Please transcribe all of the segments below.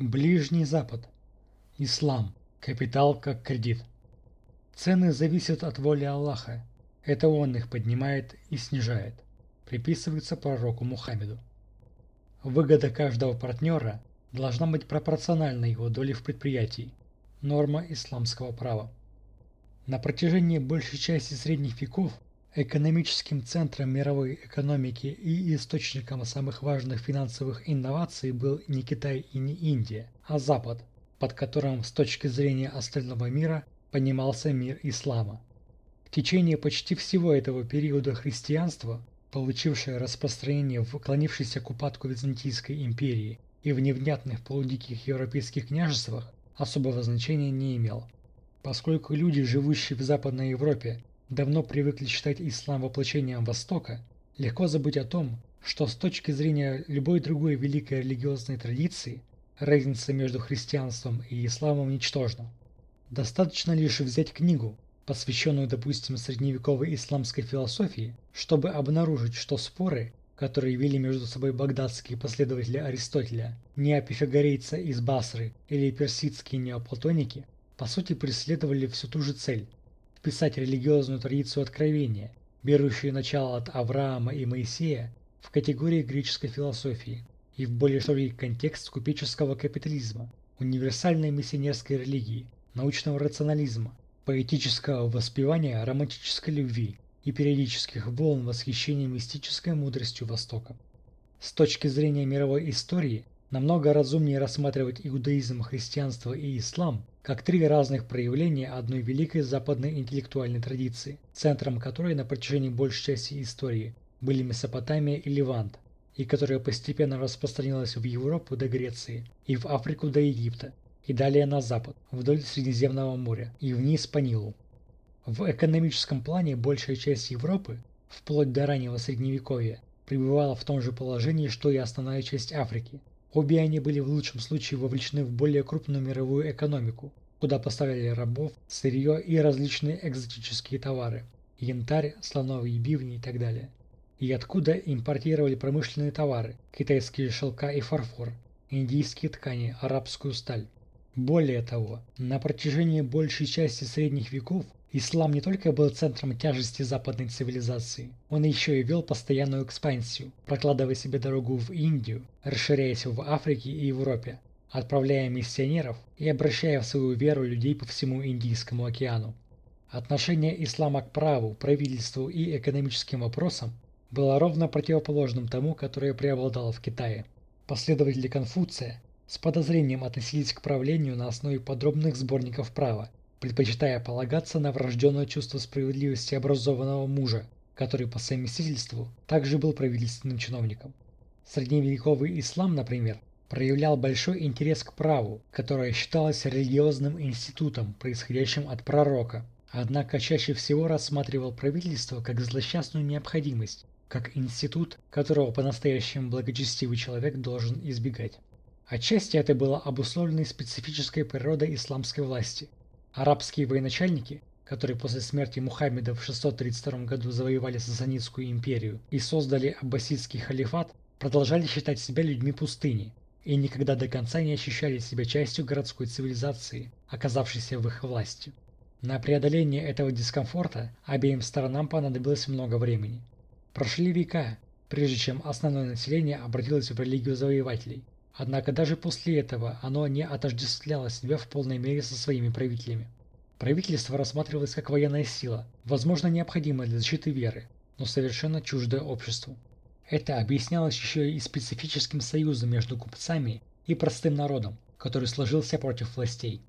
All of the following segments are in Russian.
Ближний Запад. Ислам. Капитал как кредит. Цены зависят от воли Аллаха. Это Он их поднимает и снижает. Приписывается пророку Мухаммеду. Выгода каждого партнера должна быть пропорциональна его доле в предприятии. Норма исламского права. На протяжении большей части средних веков экономическим центром мировой экономики и источником самых важных финансовых инноваций был не Китай и не Индия, а Запад, под которым с точки зрения остального мира понимался мир ислама. В течение почти всего этого периода христианство, получившее распространение в клонившейся к упадку Византийской империи и в невнятных полудиких европейских княжествах, особого значения не имел. Поскольку люди, живущие в Западной Европе, давно привыкли считать ислам воплощением Востока, легко забыть о том, что с точки зрения любой другой великой религиозной традиции, разница между христианством и исламом ничтожна. Достаточно лишь взять книгу, посвященную, допустим, средневековой исламской философии, чтобы обнаружить, что споры, которые вели между собой багдадские последователи Аристотеля, неопифагорейца из Басры или персидские неоплатоники, по сути преследовали всю ту же цель – вписать религиозную традицию откровения, берущую начало от Авраама и Моисея, в категории греческой философии и в более широкий контекст купеческого капитализма, универсальной миссионерской религии – научного рационализма, поэтического воспевания романтической любви и периодических волн восхищения мистической мудростью Востока. С точки зрения мировой истории, намного разумнее рассматривать иудаизм, христианство и ислам как три разных проявления одной великой западной интеллектуальной традиции, центром которой на протяжении большей части истории были Месопотамия и Левант, и которая постепенно распространилась в Европу до Греции и в Африку до Египта, и далее на запад, вдоль Средиземного моря и вниз по Нилу. В экономическом плане большая часть Европы, вплоть до раннего Средневековья, пребывала в том же положении, что и основная часть Африки. Обе они были в лучшем случае вовлечены в более крупную мировую экономику, куда поставляли рабов, сырье и различные экзотические товары – янтарь, слоновые бивни и так далее. И откуда импортировали промышленные товары – китайские шелка и фарфор, индийские ткани, арабскую сталь. Более того, на протяжении большей части средних веков ислам не только был центром тяжести западной цивилизации, он еще и вел постоянную экспансию, прокладывая себе дорогу в Индию, расширяясь в Африке и Европе, отправляя миссионеров и обращая в свою веру людей по всему Индийскому океану. Отношение ислама к праву, правительству и экономическим вопросам было ровно противоположным тому, которое преобладало в Китае. Последователи Конфуция с подозрением относились к правлению на основе подробных сборников права, предпочитая полагаться на врожденное чувство справедливости образованного мужа, который по совместительству также был правительственным чиновником. Средневековый ислам, например, проявлял большой интерес к праву, которое считалось религиозным институтом, происходящим от пророка, однако чаще всего рассматривал правительство как злосчастную необходимость, как институт, которого по-настоящему благочестивый человек должен избегать. Отчасти это было обусловлено специфической природой исламской власти. Арабские военачальники, которые после смерти Мухаммеда в 632 году завоевали Сасанидскую империю и создали аббасидский халифат, продолжали считать себя людьми пустыни и никогда до конца не ощущали себя частью городской цивилизации, оказавшейся в их власти. На преодоление этого дискомфорта обеим сторонам понадобилось много времени. Прошли века, прежде чем основное население обратилось в религию завоевателей – Однако даже после этого оно не отождествляло себя в полной мере со своими правителями. Правительство рассматривалось как военная сила, возможно необходимая для защиты веры, но совершенно чуждое обществу. Это объяснялось еще и специфическим союзом между купцами и простым народом, который сложился против властей.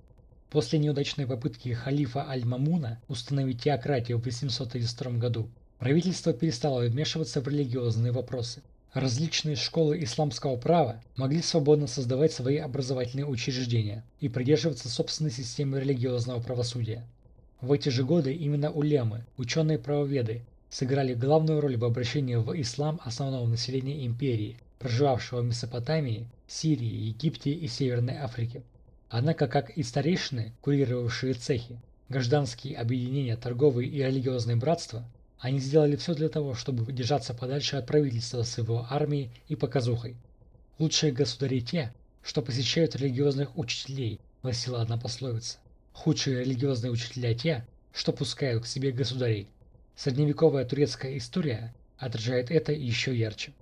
После неудачной попытки халифа Аль-Мамуна установить теократию в 832 году, правительство перестало вмешиваться в религиозные вопросы. Различные школы исламского права могли свободно создавать свои образовательные учреждения и придерживаться собственной системы религиозного правосудия. В эти же годы именно улемы, ученые-правоведы, сыграли главную роль в обращении в ислам основного населения империи, проживавшего в Месопотамии, Сирии, Египте и Северной Африке. Однако, как и старейшины, курировавшие цехи, гражданские объединения, торговые и религиозные братства, они сделали все для того, чтобы держаться подальше от правительства с его армией и показухой. Лучшие государи те, что посещают религиозных учителей, гласила одна пословица. Худшие религиозные учителя те, что пускают к себе государей. Средневековая турецкая история отражает это еще ярче.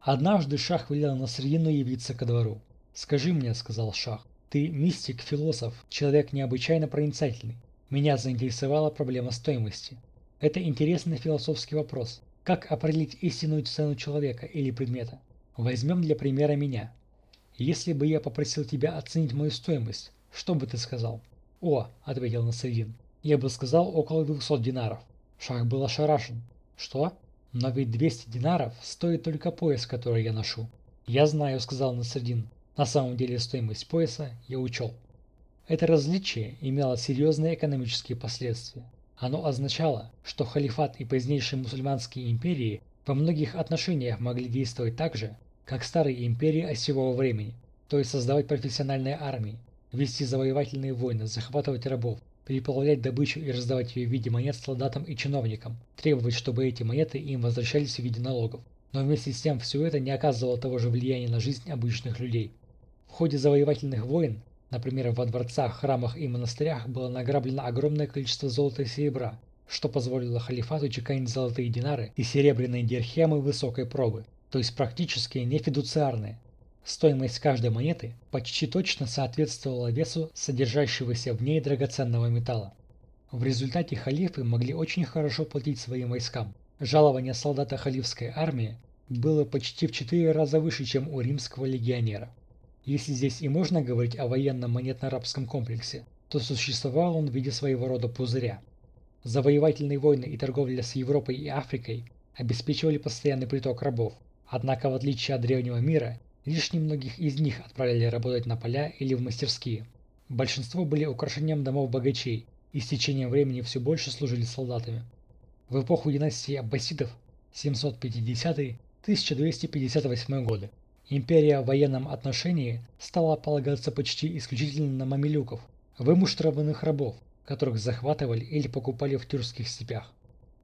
Однажды шах велел Насредину явиться ко двору. «Скажи мне», — сказал шах, — «ты мистик, философ, человек необычайно проницательный. Меня заинтересовала проблема стоимости. Это интересный философский вопрос. Как определить истинную цену человека или предмета? Возьмем для примера меня. Если бы я попросил тебя оценить мою стоимость, что бы ты сказал? О, ответил Насредин, я бы сказал около 200 динаров. Шах был ошарашен. Что? Но ведь 200 динаров стоит только пояс, который я ношу. Я знаю, сказал Насредин. На самом деле стоимость пояса я учел. Это различие имело серьезные экономические последствия. Оно означало, что халифат и позднейшие мусульманские империи во многих отношениях могли действовать так же, как старые империи осевого времени, то есть создавать профессиональные армии, вести завоевательные войны, захватывать рабов, переплавлять добычу и раздавать ее в виде монет солдатам и чиновникам, требовать, чтобы эти монеты им возвращались в виде налогов. Но вместе с тем все это не оказывало того же влияния на жизнь обычных людей. В ходе завоевательных войн Например, во дворцах, храмах и монастырях было награблено огромное количество золота и серебра, что позволило халифату чеканить золотые динары и серебряные дирхемы высокой пробы, то есть практически не фидуциарные. Стоимость каждой монеты почти точно соответствовала весу содержащегося в ней драгоценного металла. В результате халифы могли очень хорошо платить своим войскам. Жалование солдата халифской армии было почти в четыре раза выше, чем у римского легионера. Если здесь и можно говорить о военном монетно-арабском комплексе, то существовал он в виде своего рода пузыря. Завоевательные войны и торговля с Европой и Африкой обеспечивали постоянный приток рабов, однако в отличие от древнего мира, лишь немногих из них отправляли работать на поля или в мастерские. Большинство были украшением домов богачей и с течением времени все больше служили солдатами. В эпоху династии аббасидов 750-1258 годы Империя в военном отношении стала полагаться почти исключительно на мамилюков, вымуштрованных рабов, которых захватывали или покупали в тюркских степях.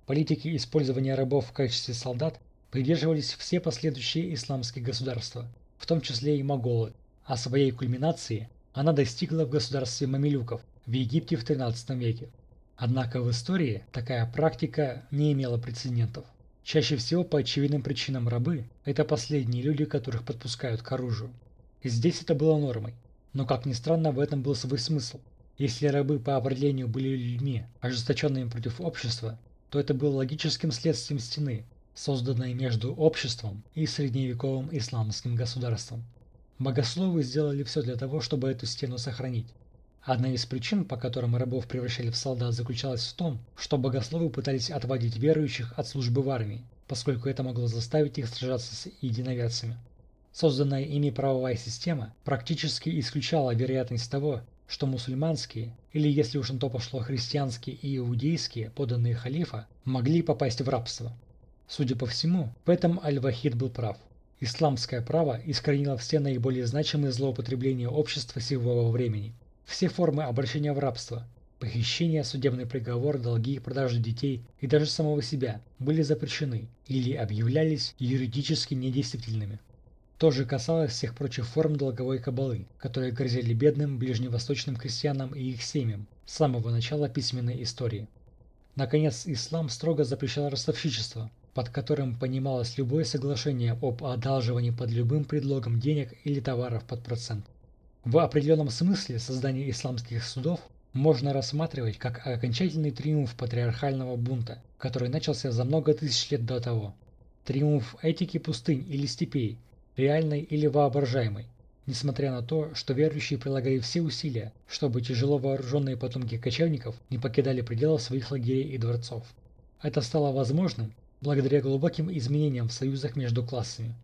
Политики использования рабов в качестве солдат придерживались все последующие исламские государства, в том числе и моголы, а своей кульминации она достигла в государстве мамилюков в Египте в XIII веке. Однако в истории такая практика не имела прецедентов. Чаще всего по очевидным причинам рабы – это последние люди, которых подпускают к оружию. И здесь это было нормой. Но как ни странно, в этом был свой смысл. Если рабы по определению были людьми, ожесточенными против общества, то это было логическим следствием стены, созданной между обществом и средневековым исламским государством. Богословы сделали все для того, чтобы эту стену сохранить. Одна из причин, по которым рабов превращали в солдат, заключалась в том, что богословы пытались отводить верующих от службы в армии, поскольку это могло заставить их сражаться с единоверцами. Созданная ими правовая система практически исключала вероятность того, что мусульманские, или если уж на то пошло христианские и иудейские, поданные халифа, могли попасть в рабство. Судя по всему, в этом Аль-Вахид был прав. Исламское право искоренило все наиболее значимые злоупотребления общества силового времени – все формы обращения в рабство, похищение, судебный приговор, долги, продажа детей и даже самого себя были запрещены или объявлялись юридически недействительными. То же касалось всех прочих форм долговой кабалы, которые грозили бедным ближневосточным крестьянам и их семьям с самого начала письменной истории. Наконец, ислам строго запрещал ростовщичество, под которым понималось любое соглашение об одалживании под любым предлогом денег или товаров под процент. В определенном смысле создание исламских судов можно рассматривать как окончательный триумф патриархального бунта, который начался за много тысяч лет до того. Триумф этики пустынь или степей, реальной или воображаемой, несмотря на то, что верующие прилагали все усилия, чтобы тяжело вооруженные потомки кочевников не покидали пределов своих лагерей и дворцов. Это стало возможным благодаря глубоким изменениям в союзах между классами.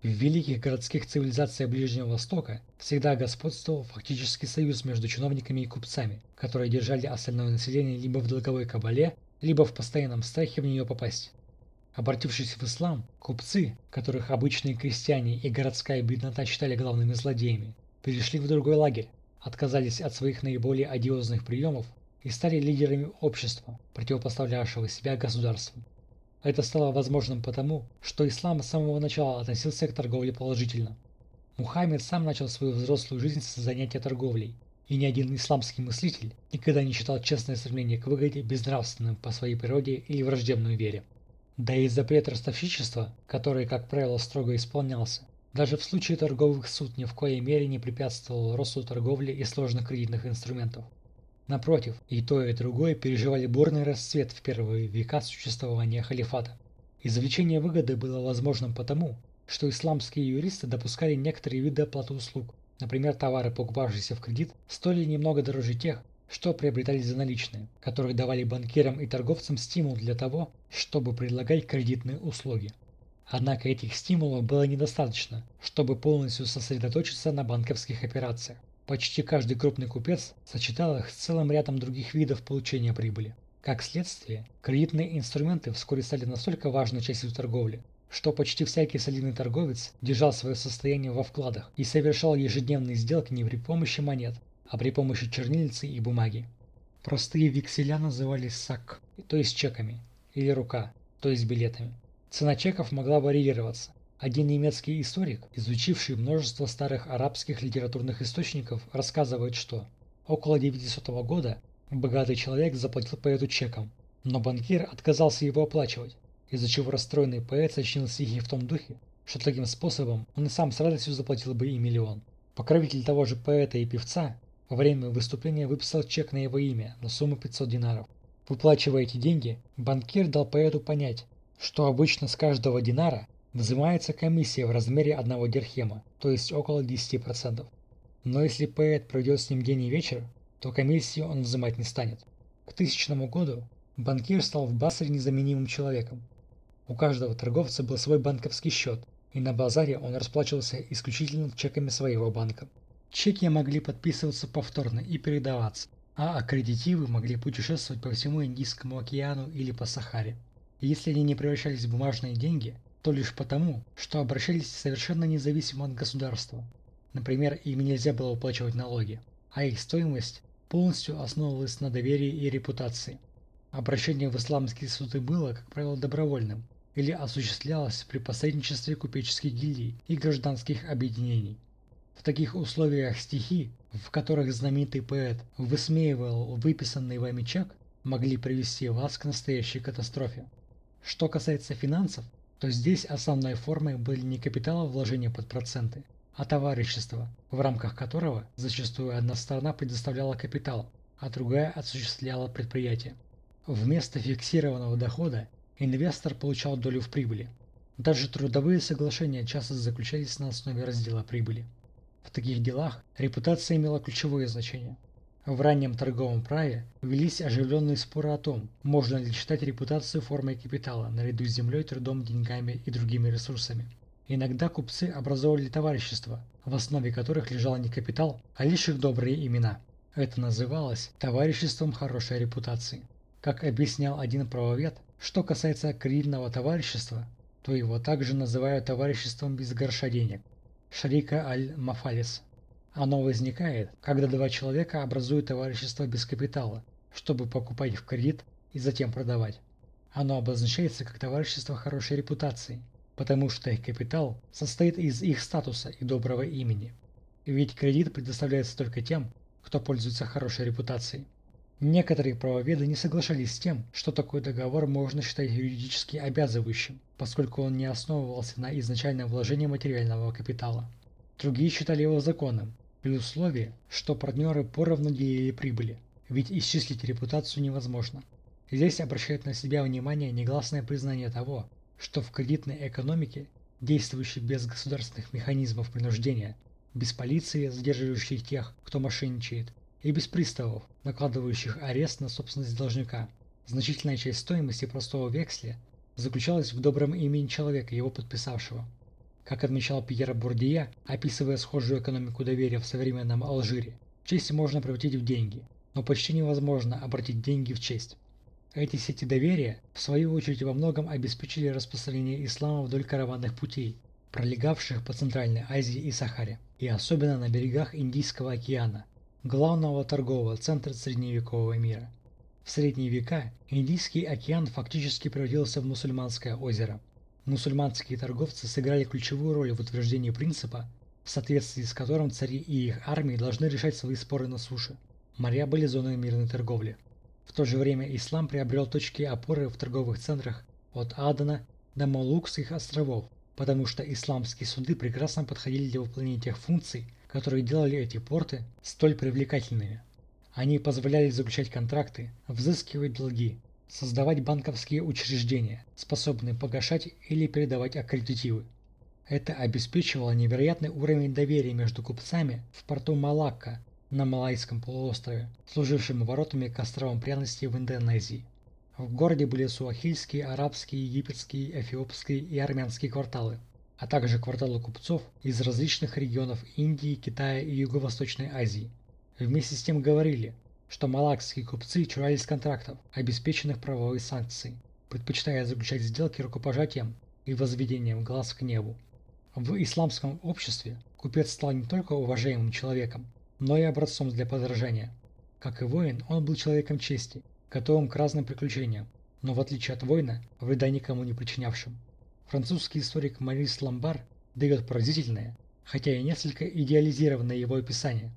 В великих городских цивилизациях Ближнего Востока всегда господствовал фактический союз между чиновниками и купцами, которые держали остальное население либо в долговой кабале, либо в постоянном страхе в нее попасть. Обратившись в ислам, купцы, которых обычные крестьяне и городская беднота считали главными злодеями, перешли в другой лагерь, отказались от своих наиболее одиозных приемов и стали лидерами общества, противопоставлявшего себя государству. Это стало возможным потому, что ислам с самого начала относился к торговле положительно. Мухаммед сам начал свою взрослую жизнь с занятия торговлей, и ни один исламский мыслитель никогда не считал честное стремление к выгоде безнравственным по своей природе или враждебной вере. Да и запрет ростовщичества, который, как правило, строго исполнялся, даже в случае торговых суд ни в коей мере не препятствовал росту торговли и сложных кредитных инструментов. Напротив, и то, и другое переживали бурный расцвет в первые века существования халифата. Извлечение выгоды было возможным потому, что исламские юристы допускали некоторые виды оплаты услуг. Например, товары, покупавшиеся в кредит, стоили немного дороже тех, что приобретались за наличные, которые давали банкирам и торговцам стимул для того, чтобы предлагать кредитные услуги. Однако этих стимулов было недостаточно, чтобы полностью сосредоточиться на банковских операциях. Почти каждый крупный купец сочетал их с целым рядом других видов получения прибыли. Как следствие, кредитные инструменты вскоре стали настолько важной частью торговли, что почти всякий солидный торговец держал свое состояние во вкладах и совершал ежедневные сделки не при помощи монет, а при помощи чернильницы и бумаги. Простые векселя назывались сак, то есть чеками, или рука, то есть билетами. Цена чеков могла варьироваться, один немецкий историк, изучивший множество старых арабских литературных источников, рассказывает, что около 900 года богатый человек заплатил поэту чеком, но банкир отказался его оплачивать, из-за чего расстроенный поэт сочинил стихи в том духе, что таким способом он и сам с радостью заплатил бы и миллион. Покровитель того же поэта и певца во время выступления выписал чек на его имя на сумму 500 динаров. Выплачивая эти деньги, банкир дал поэту понять, что обычно с каждого динара Взимается комиссия в размере одного дирхема, то есть около 10%. Но если поэт проведет с ним день и вечер, то комиссию он взимать не станет. К тысячному году банкир стал в Басре незаменимым человеком. У каждого торговца был свой банковский счет, и на базаре он расплачивался исключительно чеками своего банка. Чеки могли подписываться повторно и передаваться, а аккредитивы могли путешествовать по всему Индийскому океану или по Сахаре. Если они не превращались в бумажные деньги, то лишь потому, что обращались совершенно независимо от государства. Например, им нельзя было уплачивать налоги, а их стоимость полностью основывалась на доверии и репутации. Обращение в исламские суды было, как правило, добровольным или осуществлялось при посредничестве купеческих гильдий и гражданских объединений. В таких условиях стихи, в которых знаменитый поэт высмеивал выписанный вами чек, могли привести вас к настоящей катастрофе. Что касается финансов, то здесь основной формой были не капиталовложения под проценты, а товарищество, в рамках которого зачастую одна сторона предоставляла капитал, а другая осуществляла предприятие. Вместо фиксированного дохода инвестор получал долю в прибыли. Даже трудовые соглашения часто заключались на основе раздела прибыли. В таких делах репутация имела ключевое значение – в раннем торговом праве велись оживленные споры о том, можно ли считать репутацию формой капитала наряду с землей, трудом, деньгами и другими ресурсами. Иногда купцы образовывали товарищества, в основе которых лежал не капитал, а лишь их добрые имена. Это называлось товариществом хорошей репутации. Как объяснял один правовед, что касается кредитного товарищества, то его также называют товариществом без горша денег. Шарика аль-Мафалис оно возникает, когда два человека образуют товарищество без капитала, чтобы покупать в кредит и затем продавать. Оно обозначается как товарищество хорошей репутации, потому что их капитал состоит из их статуса и доброго имени. Ведь кредит предоставляется только тем, кто пользуется хорошей репутацией. Некоторые правоведы не соглашались с тем, что такой договор можно считать юридически обязывающим, поскольку он не основывался на изначальном вложении материального капитала. Другие считали его законным, при условии, что партнеры поровну делили прибыли, ведь исчислить репутацию невозможно. Здесь обращает на себя внимание негласное признание того, что в кредитной экономике, действующей без государственных механизмов принуждения, без полиции, задерживающей тех, кто мошенничает, и без приставов, накладывающих арест на собственность должника, значительная часть стоимости простого векселя заключалась в добром имени человека, его подписавшего. Как отмечал Пьер Бурдия, описывая схожую экономику доверия в современном Алжире, честь можно превратить в деньги, но почти невозможно обратить деньги в честь. Эти сети доверия, в свою очередь, во многом обеспечили распространение ислама вдоль караванных путей, пролегавших по Центральной Азии и Сахаре, и особенно на берегах Индийского океана, главного торгового центра средневекового мира. В средние века Индийский океан фактически превратился в мусульманское озеро – мусульманские торговцы сыграли ключевую роль в утверждении принципа, в соответствии с которым цари и их армии должны решать свои споры на суше. Моря были зоной мирной торговли. В то же время ислам приобрел точки опоры в торговых центрах от Адана до Малукских островов, потому что исламские суды прекрасно подходили для выполнения тех функций, которые делали эти порты столь привлекательными. Они позволяли заключать контракты, взыскивать долги, создавать банковские учреждения, способные погашать или передавать аккредитивы. Это обеспечивало невероятный уровень доверия между купцами в порту Малакка на Малайском полуострове, служившим воротами к островам пряностей в Индонезии. В городе были суахильские, арабские, египетские, эфиопские и армянские кварталы, а также кварталы купцов из различных регионов Индии, Китая и Юго-Восточной Азии. Вместе с тем говорили, что малакские купцы чурались контрактов, обеспеченных правовой санкцией, предпочитая заключать сделки рукопожатием и возведением глаз к небу. В исламском обществе купец стал не только уважаемым человеком, но и образцом для подражания. Как и воин, он был человеком чести, готовым к разным приключениям, но в отличие от воина, вреда никому не причинявшим. Французский историк Марис Ламбар дает поразительное, хотя и несколько идеализированное его описание.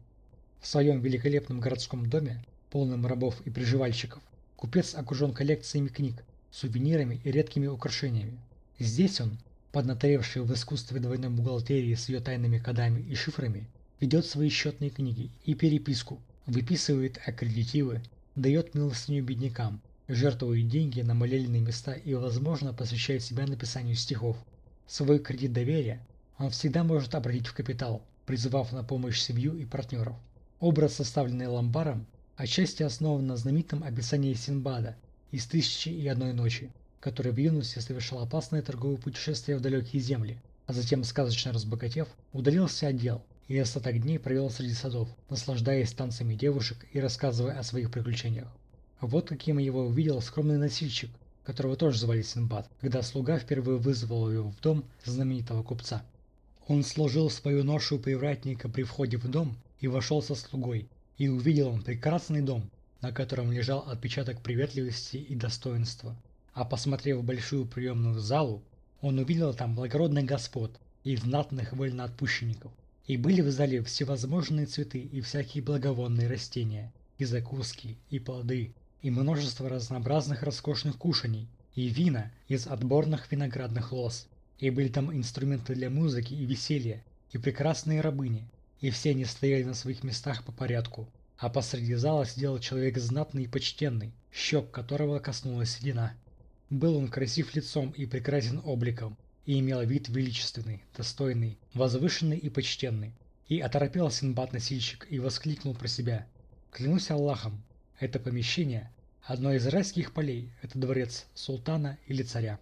В своем великолепном городском доме, полном рабов и приживальщиков, купец окружен коллекциями книг, сувенирами и редкими украшениями. Здесь он, поднаторевший в искусстве двойной бухгалтерии с ее тайными кодами и шифрами, ведет свои счетные книги и переписку, выписывает аккредитивы, дает милостыню беднякам, жертвует деньги на молельные места и, возможно, посвящает себя написанию стихов. Свой кредит доверия он всегда может обратить в капитал, призывав на помощь семью и партнеров. Образ, составленный Ламбаром, отчасти основан на знаменитом описании Синбада из «Тысячи и одной ночи», который в юности совершил опасное торговое путешествие в далекие земли, а затем, сказочно разбогатев, удалился от дел и остаток дней провел среди садов, наслаждаясь танцами девушек и рассказывая о своих приключениях. Вот каким его увидел скромный носильщик, которого тоже звали Синбад, когда слуга впервые вызвал его в дом знаменитого купца. Он сложил свою ношу привратника при входе в дом и вошел со слугой, и увидел он прекрасный дом, на котором лежал отпечаток приветливости и достоинства. А посмотрев в большую приемную залу, он увидел там благородных господ и знатных вольноотпущенников. И были в зале всевозможные цветы и всякие благовонные растения, и закуски, и плоды, и множество разнообразных роскошных кушаний, и вина из отборных виноградных лоз. И были там инструменты для музыки и веселья, и прекрасные рабыни, и все они стояли на своих местах по порядку. А посреди зала сидел человек знатный и почтенный, щек которого коснулась седина. Был он красив лицом и прекрасен обликом, и имел вид величественный, достойный, возвышенный и почтенный. И оторопел Синбад-носильщик и воскликнул про себя. «Клянусь Аллахом, это помещение – одно из райских полей, это дворец султана или царя».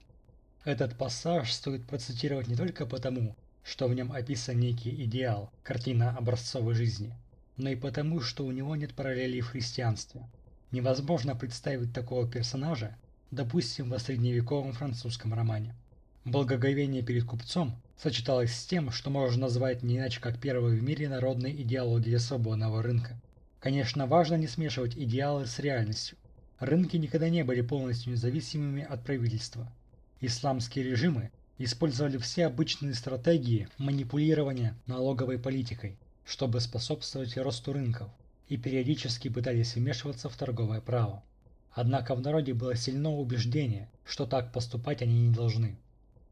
Этот пассаж стоит процитировать не только потому, что в нем описан некий идеал, картина образцовой жизни, но и потому, что у него нет параллелей в христианстве. Невозможно представить такого персонажа, допустим, во средневековом французском романе. Благоговение перед купцом сочеталось с тем, что можно назвать не иначе как первой в мире народной идеологией свободного рынка. Конечно, важно не смешивать идеалы с реальностью. Рынки никогда не были полностью независимыми от правительства. Исламские режимы использовали все обычные стратегии манипулирования налоговой политикой, чтобы способствовать росту рынков, и периодически пытались вмешиваться в торговое право. Однако в народе было сильное убеждение, что так поступать они не должны.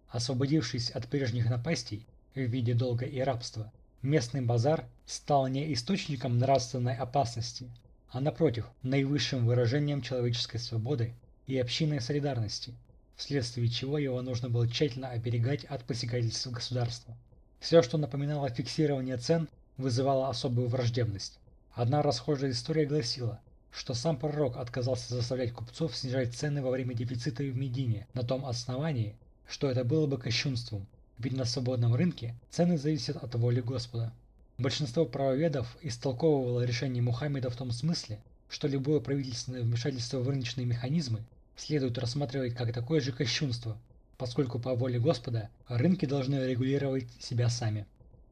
Освободившись от прежних напастей в виде долга и рабства, местный базар стал не источником нравственной опасности, а напротив, наивысшим выражением человеческой свободы и общинной солидарности, вследствие чего его нужно было тщательно оберегать от посягательств государства. Все, что напоминало фиксирование цен, вызывало особую враждебность. Одна расхожая история гласила, что сам пророк отказался заставлять купцов снижать цены во время дефицита в Медине на том основании, что это было бы кощунством, ведь на свободном рынке цены зависят от воли Господа. Большинство правоведов истолковывало решение Мухаммеда в том смысле, что любое правительственное вмешательство в рыночные механизмы следует рассматривать как такое же кощунство, поскольку по воле Господа рынки должны регулировать себя сами.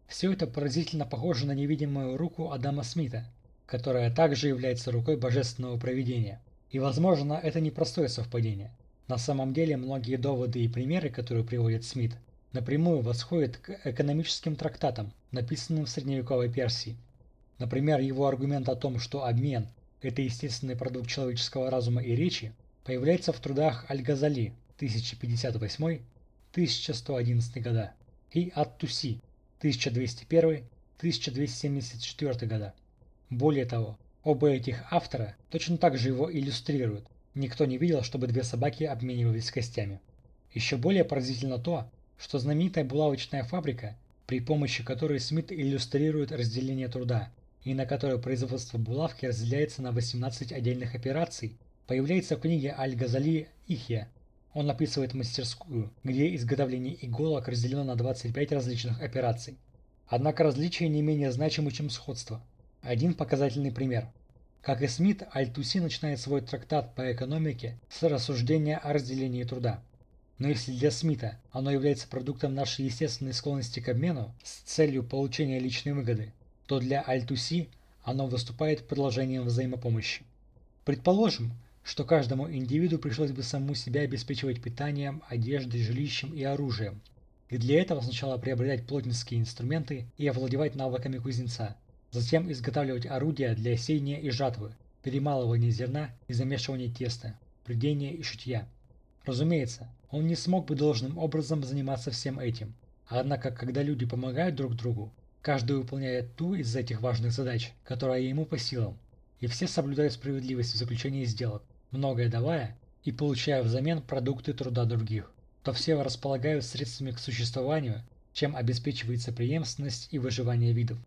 Все это поразительно похоже на невидимую руку Адама Смита, которая также является рукой божественного провидения. И возможно это не простое совпадение – на самом деле многие доводы и примеры, которые приводит Смит, напрямую восходит к экономическим трактатам, написанным в средневековой Персии. Например, его аргумент о том, что обмен – это естественный продукт человеческого разума и речи, появляется в трудах Аль-Газали 1058-1111 года и Ат-Туси 1201-1274 года. Более того, оба этих автора точно так же его иллюстрируют. Никто не видел, чтобы две собаки обменивались костями. Еще более поразительно то, что знаменитая булавочная фабрика, при помощи которой Смит иллюстрирует разделение труда, и на которой производство булавки разделяется на 18 отдельных операций, появляется в книге Аль-Газали «Ихья». Он описывает мастерскую, где изготовление иголок разделено на 25 различных операций. Однако различия не менее значимы, чем сходство. Один показательный пример. Как и Смит, Аль-Туси начинает свой трактат по экономике с рассуждения о разделении труда. Но если для Смита оно является продуктом нашей естественной склонности к обмену с целью получения личной выгоды, то для Аль-Туси оно выступает продолжением взаимопомощи. Предположим, что каждому индивиду пришлось бы саму себя обеспечивать питанием, одеждой, жилищем и оружием. И для этого сначала приобретать плотницкие инструменты и овладевать навыками кузнеца, затем изготавливать орудия для сеяния и жатвы, перемалывания зерна и замешивания теста, придения и шитья. Разумеется, он не смог бы должным образом заниматься всем этим. Однако, когда люди помогают друг другу, каждый выполняет ту из этих важных задач, которая ему по силам, и все соблюдают справедливость в заключении сделок, многое давая и получая взамен продукты труда других, то все располагают средствами к существованию, чем обеспечивается преемственность и выживание видов.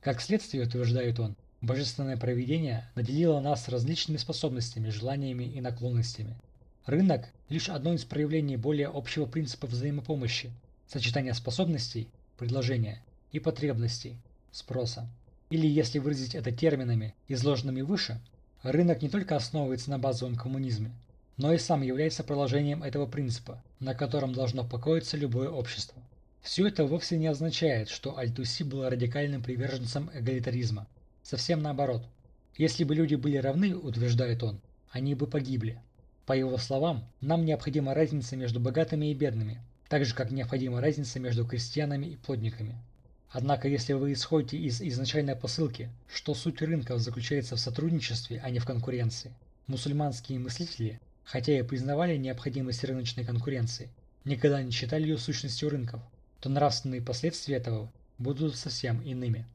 Как следствие, утверждает он, божественное провидение наделило нас различными способностями, желаниями и наклонностями – Рынок – лишь одно из проявлений более общего принципа взаимопомощи, сочетания способностей, предложения и потребностей, спроса. Или, если выразить это терминами, изложенными выше, рынок не только основывается на базовом коммунизме, но и сам является продолжением этого принципа, на котором должно покоиться любое общество. Все это вовсе не означает, что Альтуси был радикальным приверженцем эгалитаризма. Совсем наоборот. Если бы люди были равны, утверждает он, они бы погибли. По его словам, нам необходима разница между богатыми и бедными, так же как необходима разница между крестьянами и плотниками. Однако если вы исходите из изначальной посылки, что суть рынков заключается в сотрудничестве, а не в конкуренции, мусульманские мыслители, хотя и признавали необходимость рыночной конкуренции, никогда не считали ее сущностью рынков, то нравственные последствия этого будут совсем иными.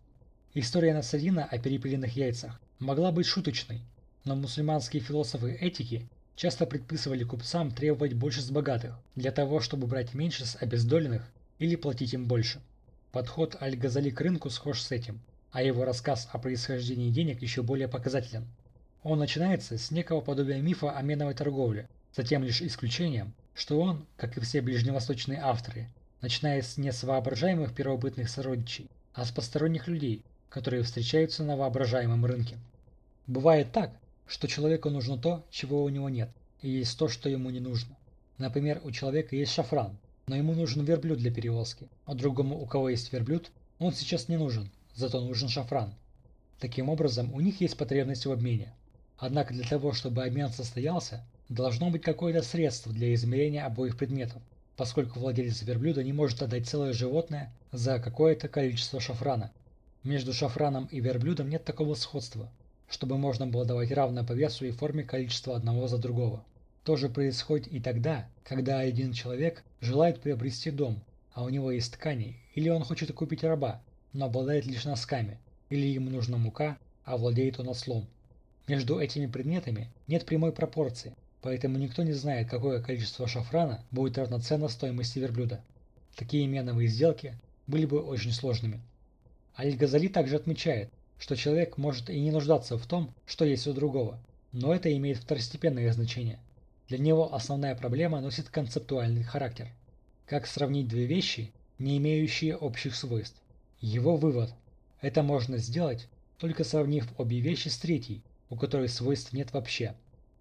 История Насадина о перепелиных яйцах могла быть шуточной, но мусульманские философы этики часто предписывали купцам требовать больше с богатых, для того, чтобы брать меньше с обездоленных или платить им больше. Подход Аль-Газали к рынку схож с этим, а его рассказ о происхождении денег еще более показателен. Он начинается с некого подобия мифа о меновой торговле, затем лишь исключением, что он, как и все ближневосточные авторы, начинает не с воображаемых первобытных сородичей, а с посторонних людей, которые встречаются на воображаемом рынке. Бывает так, что человеку нужно то, чего у него нет, и есть то, что ему не нужно. Например, у человека есть шафран, но ему нужен верблюд для перевозки, а другому, у кого есть верблюд, он сейчас не нужен, зато нужен шафран. Таким образом, у них есть потребность в обмене. Однако для того, чтобы обмен состоялся, должно быть какое-то средство для измерения обоих предметов, поскольку владелец верблюда не может отдать целое животное за какое-то количество шафрана. Между шафраном и верблюдом нет такого сходства, чтобы можно было давать равно по весу и форме количество одного за другого. То же происходит и тогда, когда один человек желает приобрести дом, а у него есть ткани, или он хочет купить раба, но обладает лишь носками, или ему нужна мука, а владеет он ослом. Между этими предметами нет прямой пропорции, поэтому никто не знает, какое количество шафрана будет равноценно стоимости верблюда. Такие меновые сделки были бы очень сложными. Аль-Газали также отмечает, что человек может и не нуждаться в том, что есть у другого, но это имеет второстепенное значение. Для него основная проблема носит концептуальный характер. Как сравнить две вещи, не имеющие общих свойств? Его вывод. Это можно сделать, только сравнив обе вещи с третьей, у которой свойств нет вообще.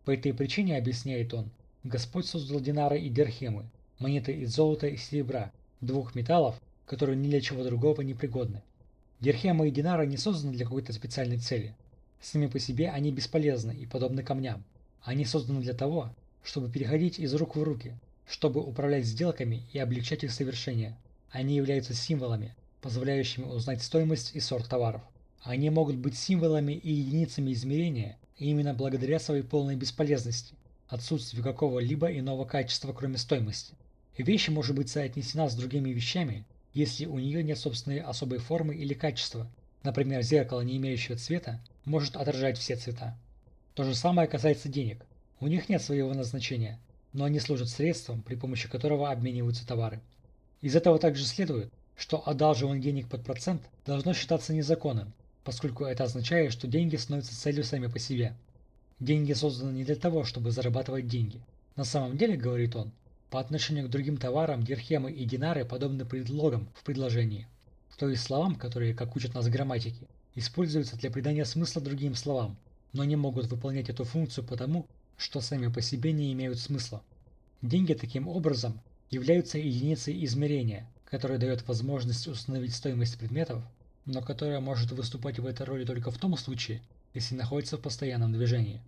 По этой причине, объясняет он, Господь создал динары и дирхемы, монеты из золота и серебра, двух металлов, которые ни для чего другого не пригодны. Дирхемы и динары не созданы для какой-то специальной цели. Сами по себе они бесполезны и подобны камням. Они созданы для того, чтобы переходить из рук в руки, чтобы управлять сделками и облегчать их совершение. Они являются символами, позволяющими узнать стоимость и сорт товаров. Они могут быть символами и единицами измерения именно благодаря своей полной бесполезности, отсутствию какого-либо иного качества, кроме стоимости. Вещь может быть соотнесена с другими вещами, если у нее нет собственной особой формы или качества. Например, зеркало, не имеющее цвета, может отражать все цвета. То же самое касается денег. У них нет своего назначения, но они служат средством, при помощи которого обмениваются товары. Из этого также следует, что одалживание денег под процент должно считаться незаконным, поскольку это означает, что деньги становятся целью сами по себе. Деньги созданы не для того, чтобы зарабатывать деньги. На самом деле, говорит он, по отношению к другим товарам дирхемы и динары подобны предлогам в предложении, то есть словам, которые, как учат нас грамматики, используются для придания смысла другим словам, но не могут выполнять эту функцию потому, что сами по себе не имеют смысла. Деньги таким образом являются единицей измерения, которая дает возможность установить стоимость предметов но которая может выступать в этой роли только в том случае, если находится в постоянном движении.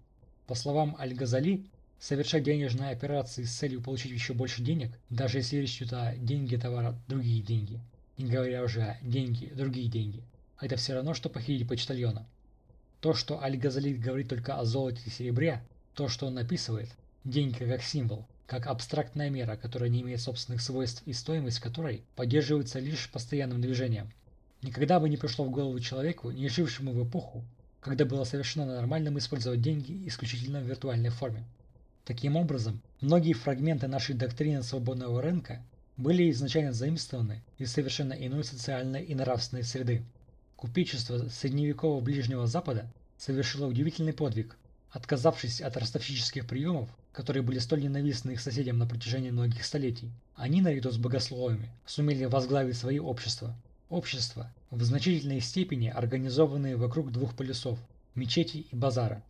По словам Аль-Газали, совершать денежные операции с целью получить еще больше денег, даже если речь идет о деньги товара другие деньги, не говоря уже о деньги другие деньги, это все равно, что похитить почтальона. То, что Аль-Газали говорит только о золоте и серебре, то, что он описывает, деньги как символ, как абстрактная мера, которая не имеет собственных свойств и стоимость которой поддерживается лишь постоянным движением – Никогда бы не пришло в голову человеку, не жившему в эпоху, когда было совершенно нормальным использовать деньги исключительно в виртуальной форме. Таким образом, многие фрагменты нашей доктрины свободного рынка были изначально заимствованы из совершенно иной социальной и нравственной среды. Купечество средневекового Ближнего Запада совершило удивительный подвиг, отказавшись от ростовщических приемов, которые были столь ненавистны их соседям на протяжении многих столетий. Они, наряду с богословами, сумели возглавить свои общества, Общества, в значительной степени организованные вокруг двух полюсов – мечети и базара.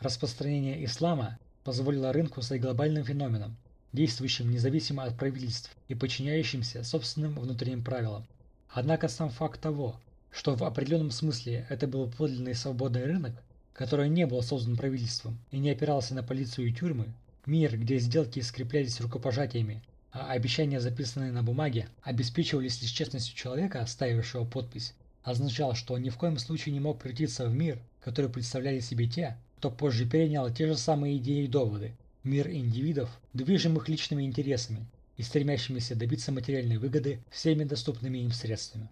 Распространение ислама позволило рынку стать глобальным феноменом, действующим независимо от правительств и подчиняющимся собственным внутренним правилам. Однако сам факт того, что в определенном смысле это был подлинный свободный рынок, который не был создан правительством и не опирался на полицию и тюрьмы, мир, где сделки скреплялись рукопожатиями, а обещания, записанные на бумаге, обеспечивались лишь честностью человека, оставившего подпись, означал, что он ни в коем случае не мог превратиться в мир, который представляли себе те, кто позже перенял те же самые идеи и доводы. Мир индивидов, движимых личными интересами и стремящимися добиться материальной выгоды всеми доступными им средствами.